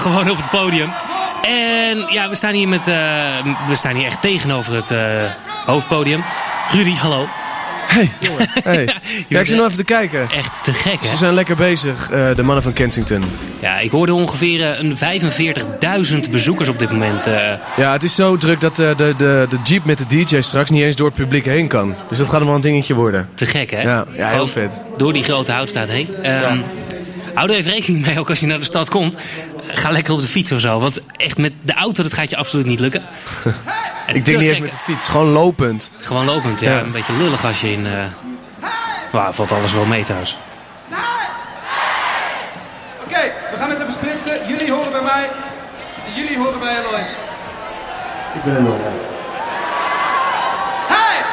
gewoon op het podium. En ja, we staan hier, met, eh, we staan hier echt tegenover het eh, hoofdpodium. Rudy, hallo. Hey, hey. Ja, Ja, ik zit nog even te kijken. Echt te gek, hè? Ze zijn lekker bezig, eh, de mannen van Kensington. Ja, ik hoorde ongeveer een 45.000 bezoekers op dit moment. Ja, het is zo druk dat de, de, de jeep met de DJ straks niet eens door het publiek heen kan. Dus dat gaat allemaal een dingetje worden. te gek, hè? Ja, ja, heel vet. Door die grote houtstaat heen. Ehm, Hou er even rekening mee, ook als je naar de stad komt. Eh, Ga lekker op de fiets of zo. Want echt met de auto, dat gaat je absoluut niet lukken. En Ik denk niet eens met de fiets, gewoon lopend. Gewoon lopend, ja. Ja. Een beetje lullig als je in... eh nou, valt alles wel mee thuis. Oké, we gaan het even splitsen. Jullie horen bij mij. En jullie horen bij Eloy. Ik ben er. Hey!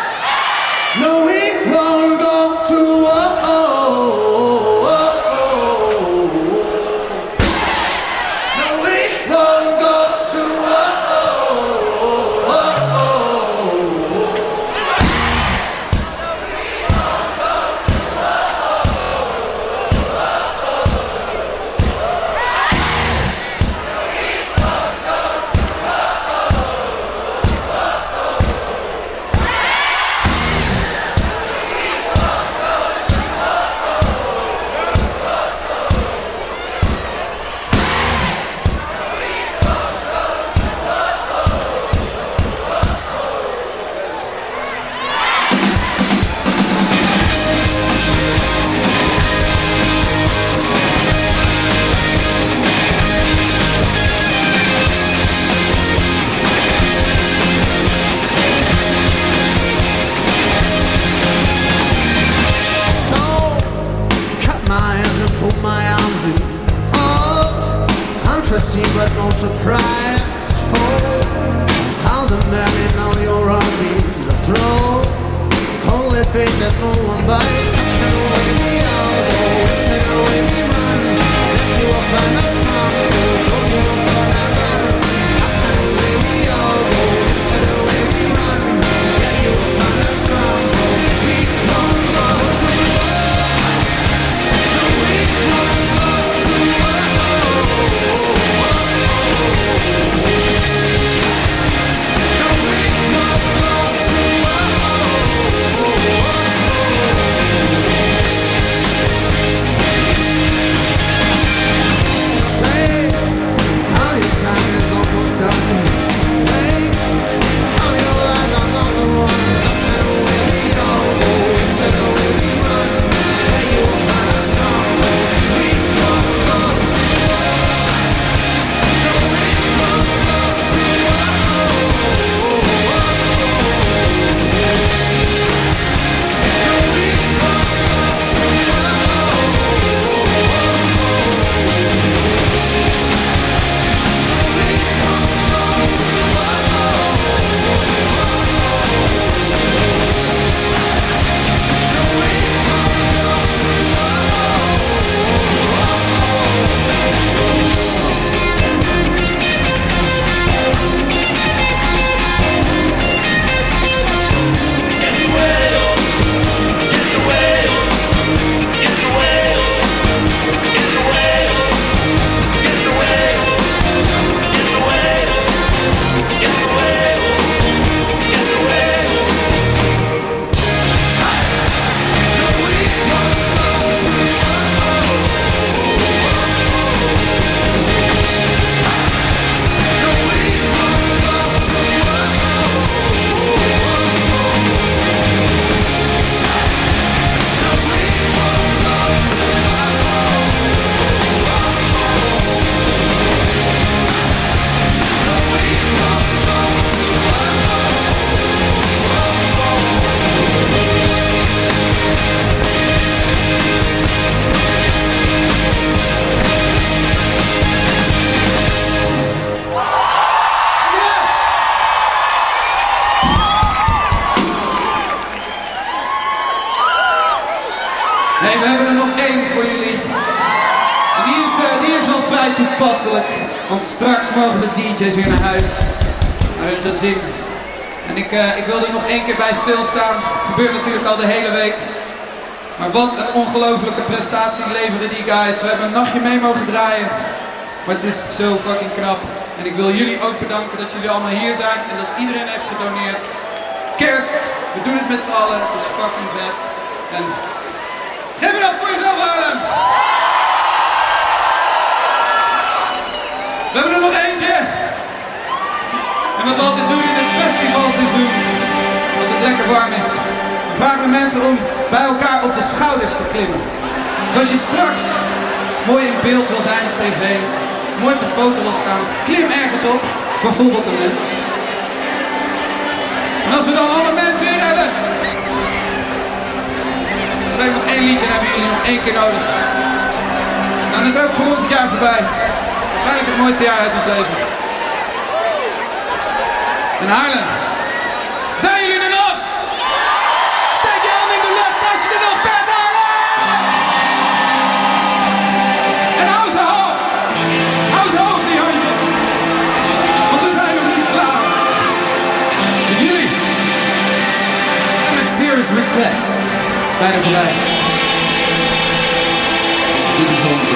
No, we won't go to. No, but no surprise. For how the man in all your armies a throw. Holy bait that no one bites. Bij stilstaan. Het gebeurt natuurlijk al de hele week. Maar wat een ongelofelijke prestatie leveren die guys. We hebben een nachtje mee mogen draaien. Maar het is zo fucking knap. En ik wil jullie ook bedanken dat jullie allemaal hier zijn. En dat iedereen heeft gedoneerd. Kerst, we doen het met z'n allen. Het is fucking vet. En geef het op voor jezelf, Adam. We hebben er nog eentje. En wat we altijd doen in het festivalseizoen, als lekker warm is, dan vragen we mensen om bij elkaar op de schouders te klimmen. Dus als je straks mooi in beeld wil zijn op tv, mooi op de foto wil staan, klim ergens op, bijvoorbeeld een mens. En als we dan alle mensen in hebben, speel nog één liedje en hebben jullie nog één keer nodig. Dan is ook voor ons het jaar voorbij. Waarschijnlijk het mooiste jaar uit ons leven. in Haarlem. Serious Request. Het is bijna voorbij. Dit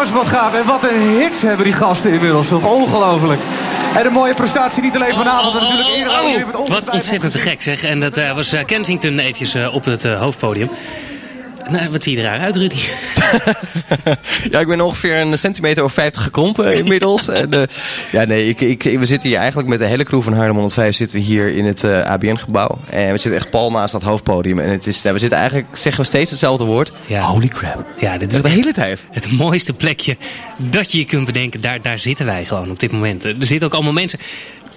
Jongens, wat gaaf. En wat een hits hebben die gasten inmiddels. Toch ongelooflijk. En een mooie prestatie, niet alleen vanavond, maar natuurlijk eerder. hebben het Oh, wat ontzettend gek zeg. En dat eh, was eh, Kensington eventjes eh, op het hoofdpodium. Nou, wat zie je eruit, Rudy? Ja, ik ben ongeveer een centimeter of 50 gekrompen inmiddels. en, eh, ja, nee, ik, ik, we zitten hier eigenlijk met de hele crew van Haarlem 105 zitten we hier in het eh, ABN-gebouw. En we zitten echt pal naast dat hoofdpodium. En het is, nou, we zitten eigenlijk, zeggen we steeds hetzelfde woord. Ja. Holy crap. Ja, dit is de hele tijd. het mooiste plekje dat je je kunt bedenken. Daar, daar zitten wij gewoon op dit moment. Er zitten ook allemaal mensen.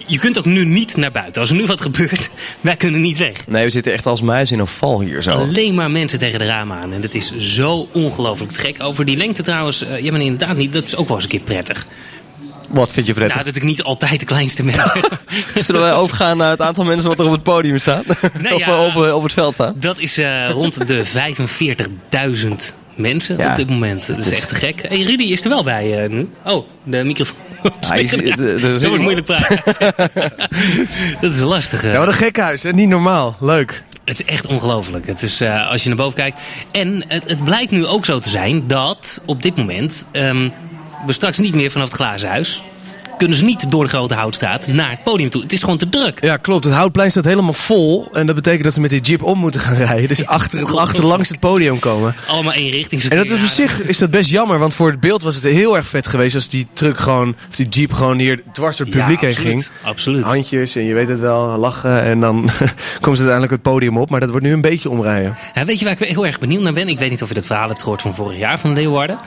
Je kunt ook nu niet naar buiten. Als er nu wat gebeurt, wij kunnen niet weg. Nee, we zitten echt als muizen in een val hier zo. Alleen maar mensen tegen de ramen aan. En dat is zo ongelooflijk gek. Over die lengte trouwens, eh, ja maar inderdaad niet. Dat is ook wel eens een keer prettig. Wat vind je prettig? Nou, dat ik niet altijd de kleinste ben. Zullen we overgaan naar het aantal mensen wat er op het podium staat? Nee, of ja. eh, op, eh, op het veld staat? Dat is eh, rond de 45.000 mensen Ja, op dit moment. Dat is echt te gek. Hey, Rudy is er wel bij eh, nu. Oh, de microfoon. Hij is- de- de- de- dat wordt moeilijk praten. dat is lastig. eh. Ja, wat een gekhuis, hè? Niet normaal. Leuk. Het is echt ongelooflijk. Het is eh, als je naar boven kijkt. En het, het blijkt nu ook zo te zijn dat op dit moment ehm, we straks niet meer vanaf het glazen huis kunnen ze niet door de grote houtstraat naar het podium toe. Het is gewoon te druk. Ja, klopt. Het Houtplein staat helemaal vol. En dat betekent dat ze met die jeep om moeten gaan rijden. Dus achter, achter langs het podium komen. Allemaal één richting. En dat is op zich is dat best jammer, want voor het beeld was het heel erg vet geweest als die truck gewoon, of die jeep gewoon hier dwars door het publiek heen ging. Absoluut. Handjes en je weet het wel, lachen en dan komen ze uiteindelijk het podium op. Maar dat wordt nu een beetje omrijden. Ja, weet je waar ik heel erg benieuwd naar ben? Ik weet niet of je dat verhaal hebt gehoord van vorig jaar van Leeuwarden.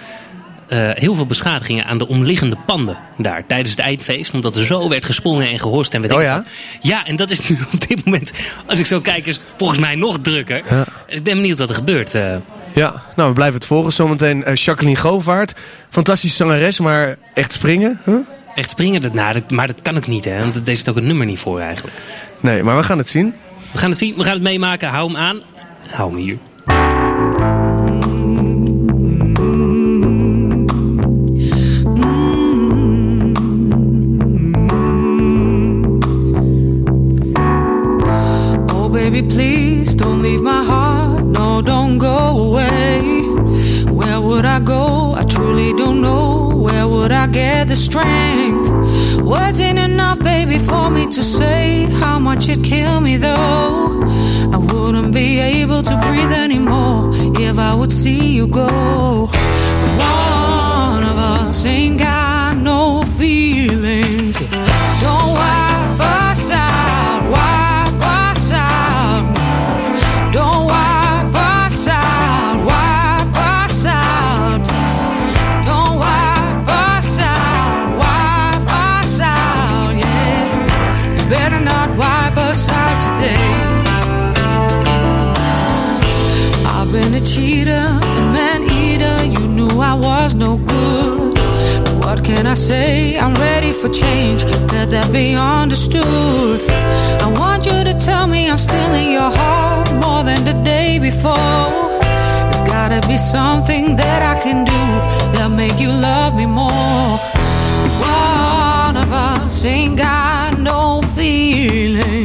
Eh, heel veel beschadigingen aan de omliggende panden daar tijdens het eindfeest. Omdat er zo werd gesprongen en gehorst en weet Oh ik ja? wat. Ja, en dat is nu op dit moment, als ik zo kijk, is het volgens mij nog drukker. Ik ben benieuwd wat er gebeurt. eh. Ja, nou we blijven het volgen. Zometeen eh, Jacqueline Govaert. Fantastische zangeres, maar echt springen? Huh? echt springen, dat, nou, dat, maar dat kan ik niet, hè? Want daar het ook een nummer niet voor eigenlijk. Nee, maar we gaan het zien. We gaan het zien, we gaan het meemaken. Hou hem aan. Hou me hier. Baby, please don't leave my heart. No, don't go away. Where would I go? I truly don't know. Where would I get the strength? Words ain't enough, baby, for me to say how much it killed me, though. I wouldn't be able to breathe anymore if I would see you go. One of us ain't got no feelings. Don't wipe I was no good. But what can I say? I'm ready for change. Let that be understood. I want you to tell me I'm still in your heart more than the day before. There's gotta be something that I can do that'll make you love me more. One of us ain't got no feelings.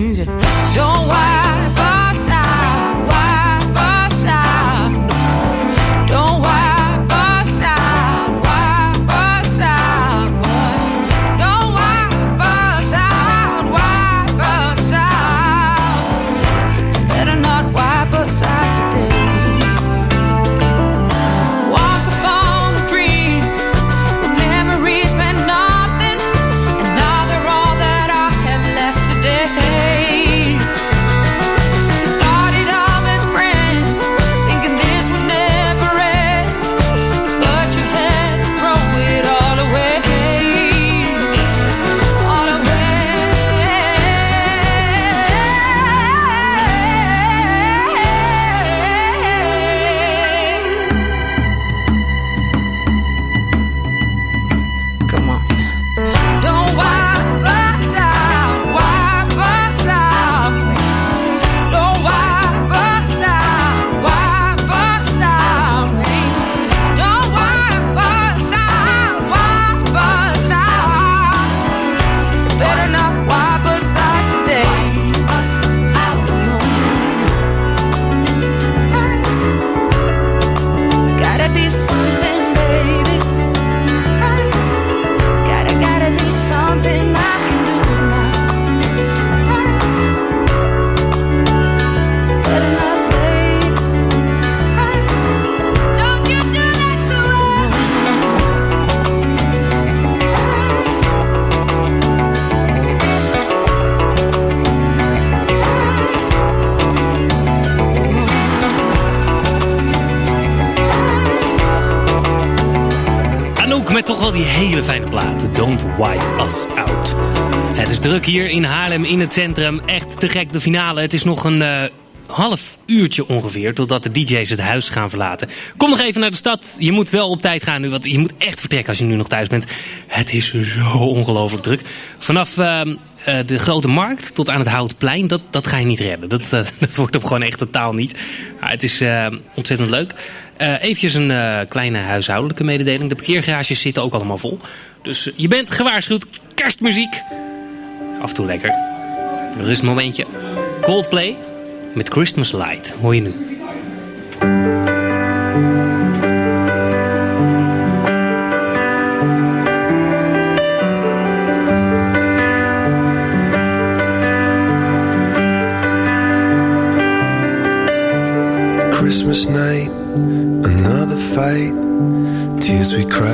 Het centrum. Echt te gek de finale. Het is nog een eh, half uurtje ongeveer totdat de DJ's het huis gaan verlaten. Kom nog even naar de stad. Je moet wel op tijd gaan nu, want je moet echt vertrekken als je nu nog thuis bent. Het is zo ongelooflijk druk. Vanaf eh, eh, de Grote Markt tot aan het Houtplein, dat, dat ga je niet redden. Dat, eh, dat wordt hem gewoon echt totaal niet. Maar het is eh, ontzettend leuk. Eh eventjes een kleine huishoudelijke mededeling. De parkeergarages zitten ook allemaal vol. Dus je bent gewaarschuwd. Kerstmuziek. Af en toe lekker. Rustmomentje. Coldplay met Christmas Light. Hoor je nu. Christmas night, another fight. Tears we cried,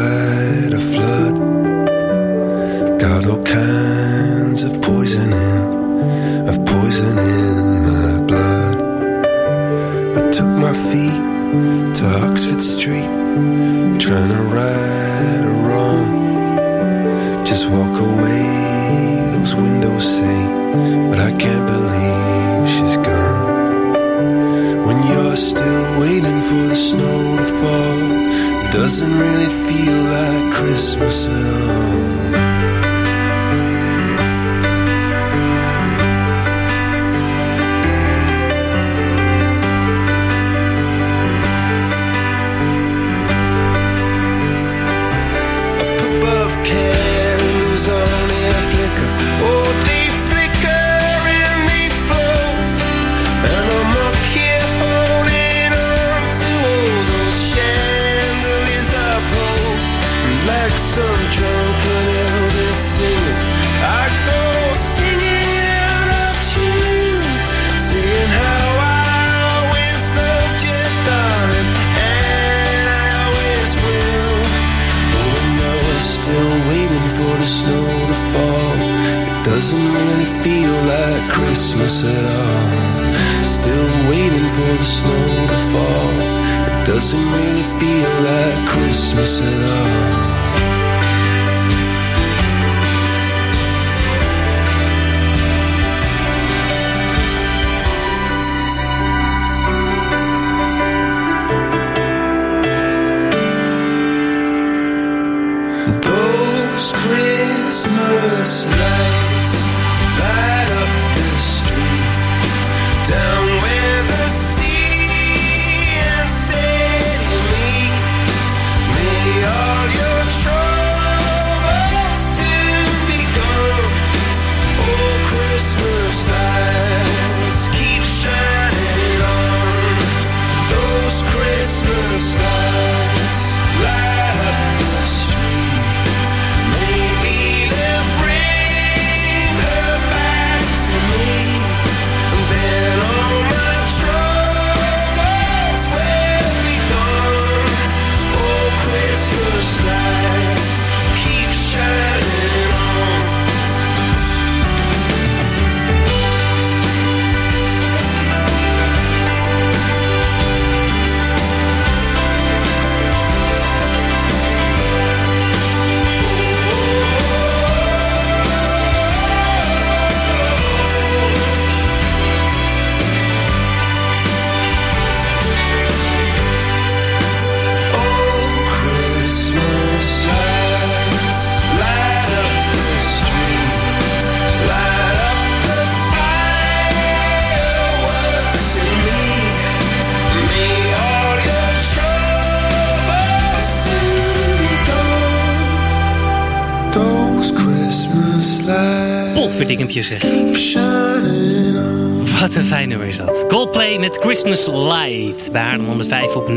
Wat een fijn nummer is dat. Coldplay met Christmas Light. Bij Haarlem 105 op 89.9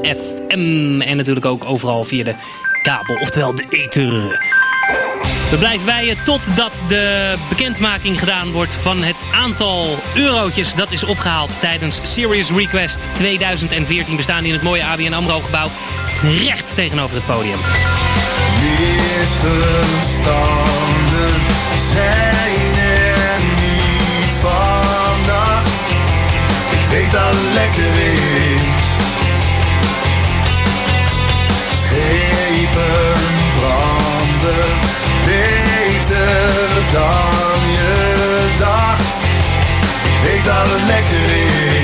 FM. En natuurlijk ook overal via de kabel, oftewel de ether. We blijven bij je totdat de bekendmaking gedaan wordt van het aantal eurotjes dat is opgehaald tijdens Serious Request 2014. We staan in het mooie ABN AMRO gebouw recht tegenover het podium. Misverstanden zijn er niet vannacht. Ik weet dat het lekker is. Schepen branden beter dan je dacht. Ik weet dat het lekker is.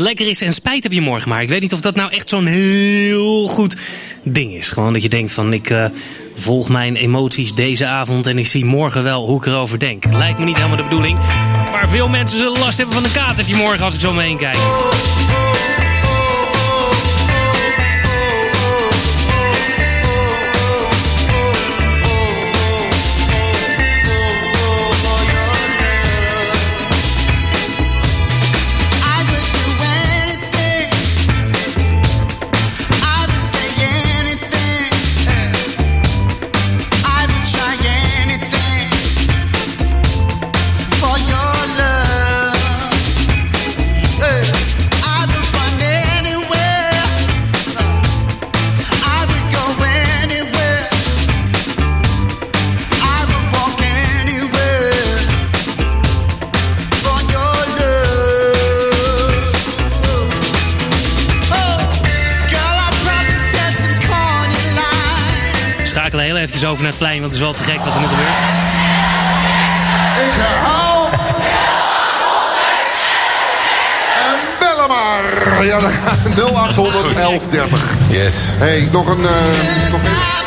En spijt heb je morgen maar. Ik weet niet of dat nou echt zo'n heel goed ding is. Gewoon dat je denkt van ik eh, volg mijn emoties deze avond en ik zie morgen wel hoe ik erover denk. Lijkt me niet helemaal de bedoeling. Maar veel mensen zullen last hebben van een katertje morgen als ik zo om me heen kijk. Even over naar het plein, want het is wel te gek wat er nu gebeurt. Ik herhaal. En bellen maar. Ja, dan gaan 0800 1130. Yes. Hey, nog een... eh, nog een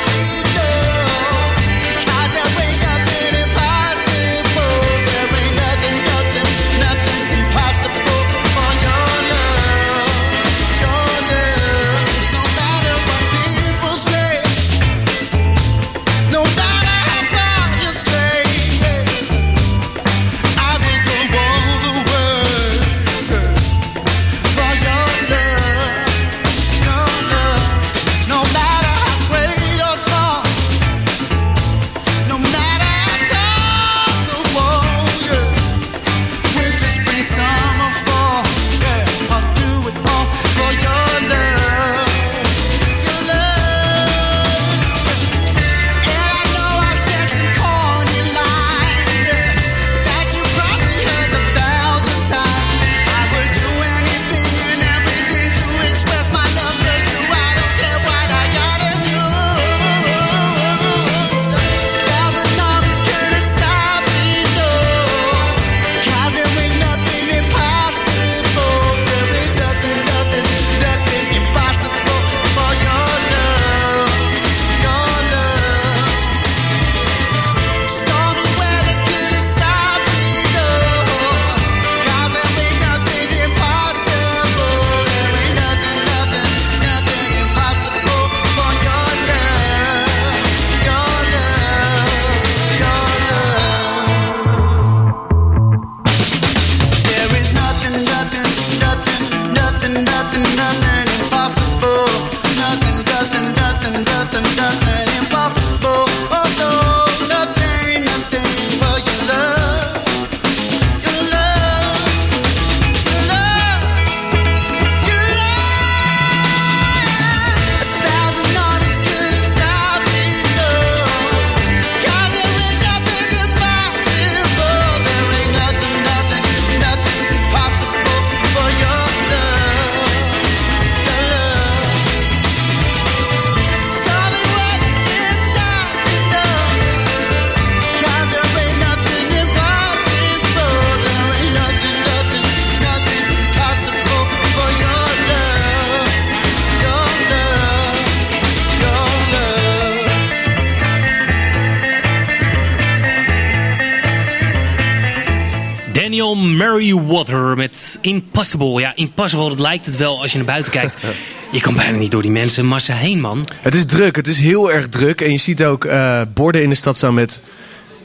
Impossible. Ja, Impossible, dat lijkt het wel als je naar buiten kijkt. Je kan bijna niet door die mensenmassa heen, man. Het is druk, het is heel erg druk. En je ziet ook eh, borden in de stad staan met...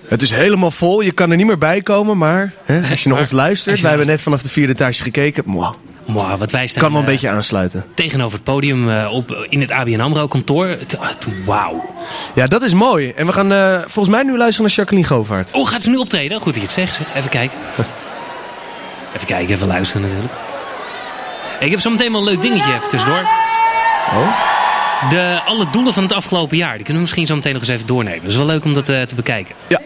Het is helemaal vol, je kan er niet meer bij komen, maar hè, als je naar ons luistert... Wij hebben net vanaf de vierde etage gekeken. Mwah, wat wij staan kan wel een eh, beetje aansluiten. tegenover het podium eh, op, in het ABN AMRO kantoor. Ah, Wauw. Ja, dat is mooi. En we gaan volgens mij nu luisteren naar Jacqueline Govaert. Oh, gaat ze nu optreden? Goed dat je het zegt. zeg. Even kijken. Even kijken, even luisteren natuurlijk. Ik heb zo meteen wel een leuk dingetje even tussendoor. Oh? De, alle doelen van het afgelopen jaar, die kunnen we misschien zo meteen nog eens even doornemen. Dat is wel leuk om dat eh, te bekijken. Ja.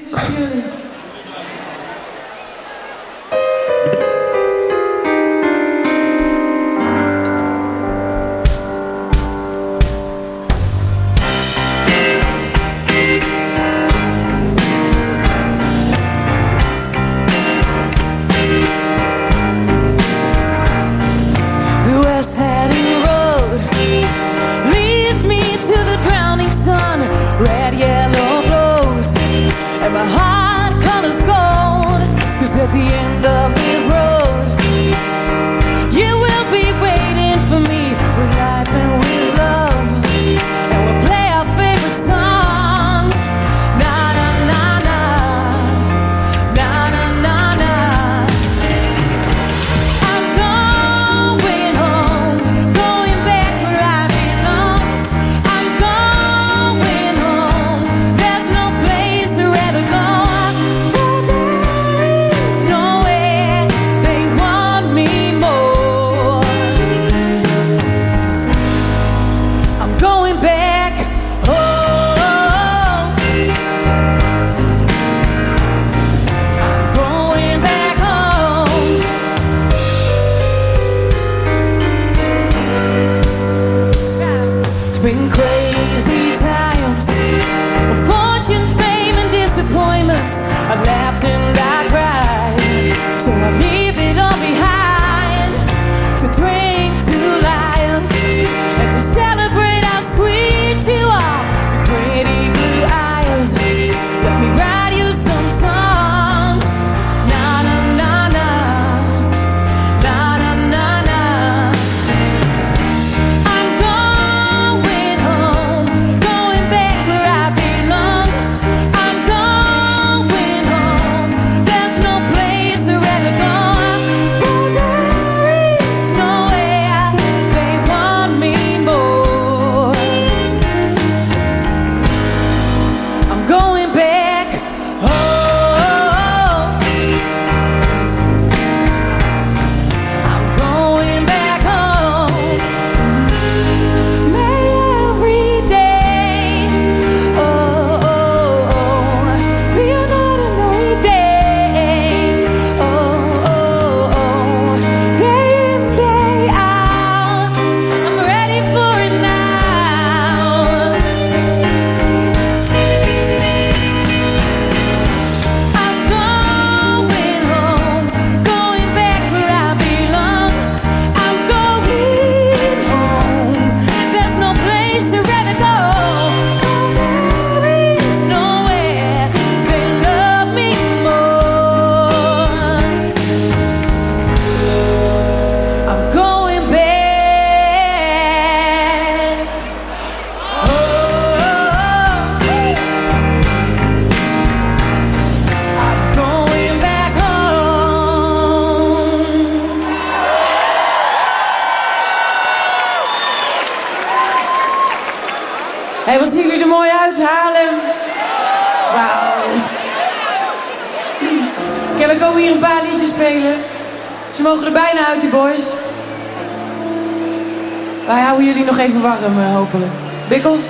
Wij houden jullie nog even warm, eh, hopelijk. Bikkels?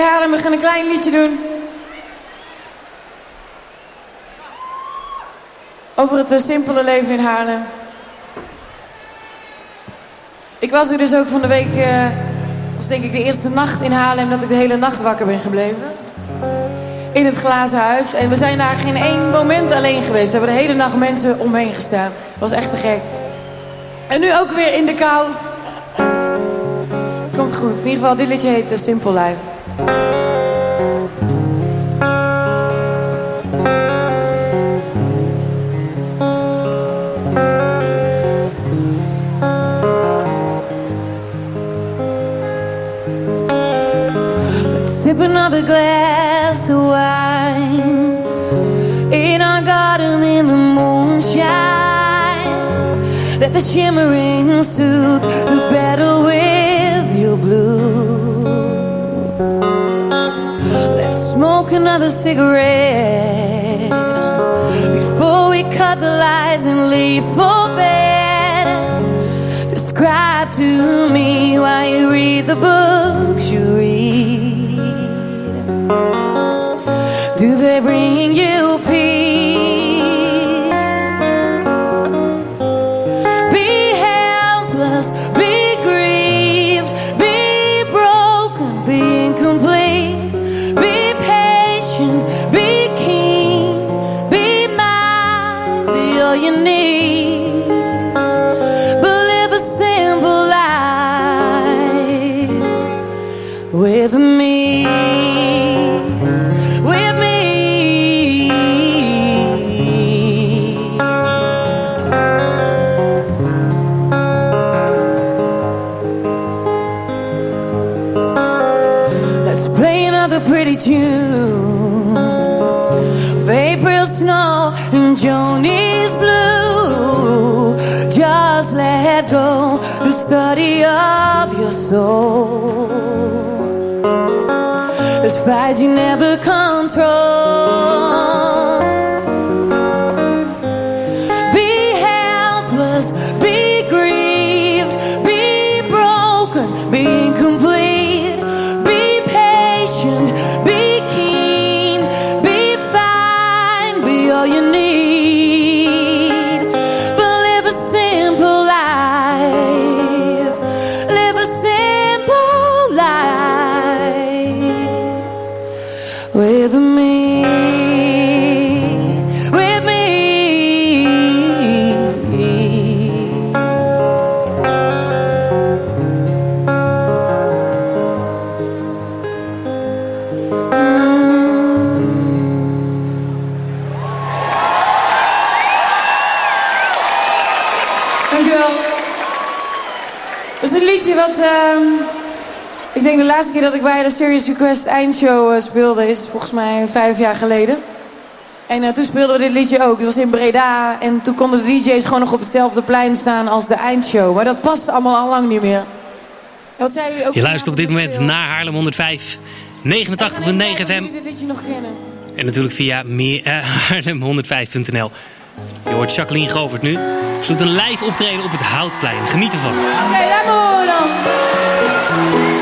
Haarlem, we gaan een klein liedje doen. Over het eh, simpele leven in Haarlem. Ik was er dus ook van de week, eh was denk ik de eerste nacht in Haarlem dat ik de hele nacht wakker ben gebleven. In het glazen huis. En we zijn daar geen één moment alleen geweest. Er hebben de hele nacht mensen omheen gestaan. Dat was echt te gek. En nu ook weer in de kou. Komt goed. In ieder geval, dit liedje heet eh, Simple Life. Let's sip another glass of wine in our garden in the moonshine. Let the shimmering soothe the another cigarette before we cut the lights and leave for bed. Describe to me why you read the books you read. Do they bring of April snow and Joni's blue. Just let go the study of your soul. There's fights you never laatste keer dat ik bij de Serious Request eindshow eh, speelde... is volgens mij vijf jaar geleden. En eh, toen speelden we dit liedje ook. Het was in Breda. En toen konden de DJ's gewoon nog op hetzelfde plein staan als de eindshow. Maar dat past allemaal al lang niet meer. En Wat zei jullie ook? Je luistert op dit moment naar Haarlem 105, 89.9 FM. dit liedje nog kennen. En natuurlijk via meer, eh, haarlem105.nl. Je hoort Jacqueline Govert nu. Ze doet een live optreden op het Houtplein. Geniet ervan. Oké, horen dan.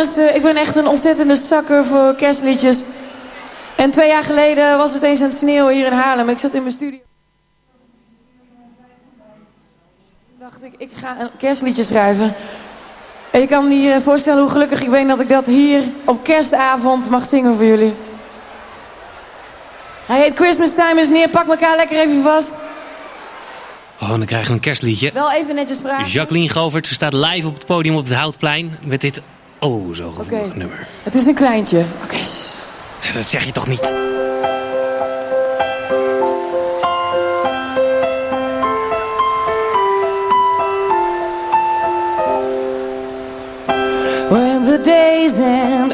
Eh, ik ben echt een ontzettende zakker voor kerstliedjes. En twee jaar geleden was het eens aan het sneeuwen hier in Haarlem. Ik zat in mijn studio. dacht ik, ik ga een kerstliedje schrijven. En je kan je eh, voorstellen hoe gelukkig ik ben dat ik dat hier op kerstavond mag zingen voor jullie. Hij heet Christmas Time is neer, pak elkaar lekker even vast. Oh, en dan krijgen we een kerstliedje. Wel even netjes vragen. Jacqueline Govert, staat live op het podium op het Houtplein met dit oh zo gevoelig okay. nummer. Het is een kleintje. Oké. Dat zeg je toch niet? When the days end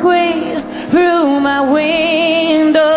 squeeze through my window.